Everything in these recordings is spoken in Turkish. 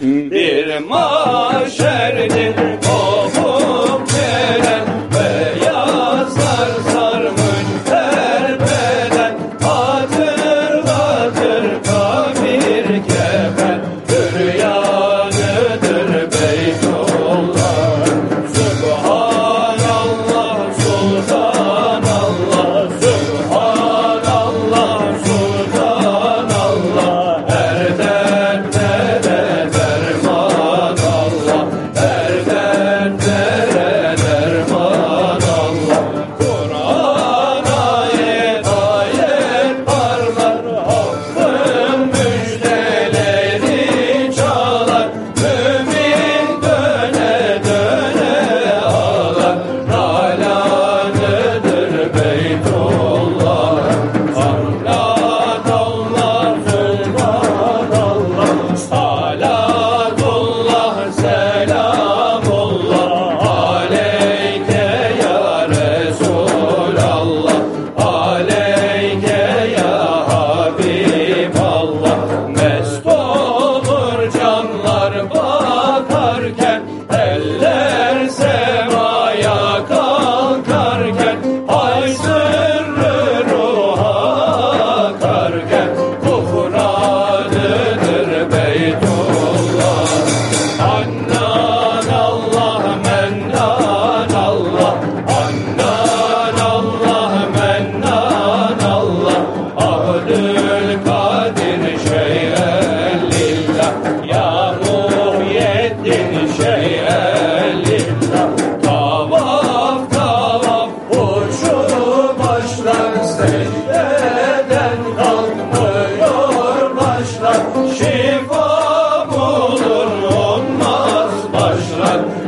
bir mahşerdir.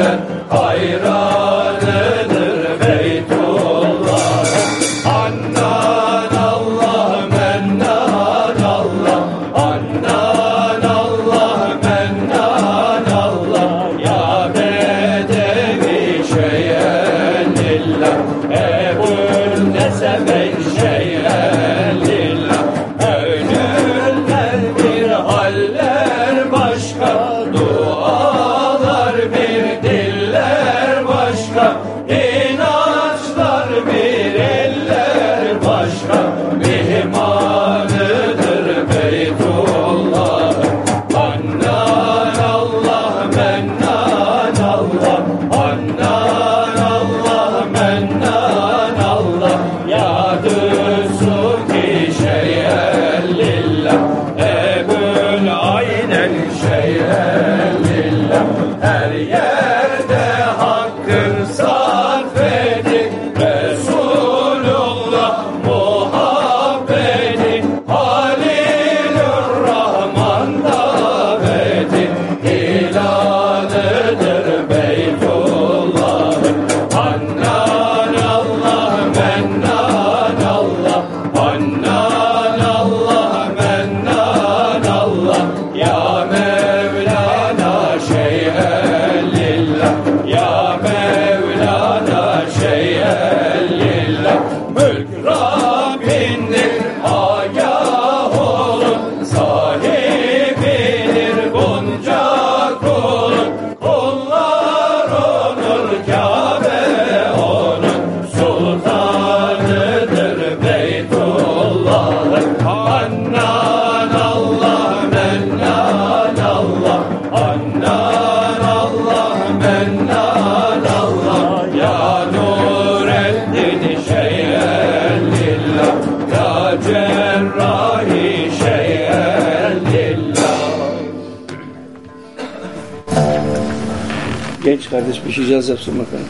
Gönül hayranıdır Beytullah. Annan Allah mennan Allah. Annan Allah mennan Allah. Ya bedevi şeyen illa Krishna genç kardeş bir şey cazap sunmak lazım.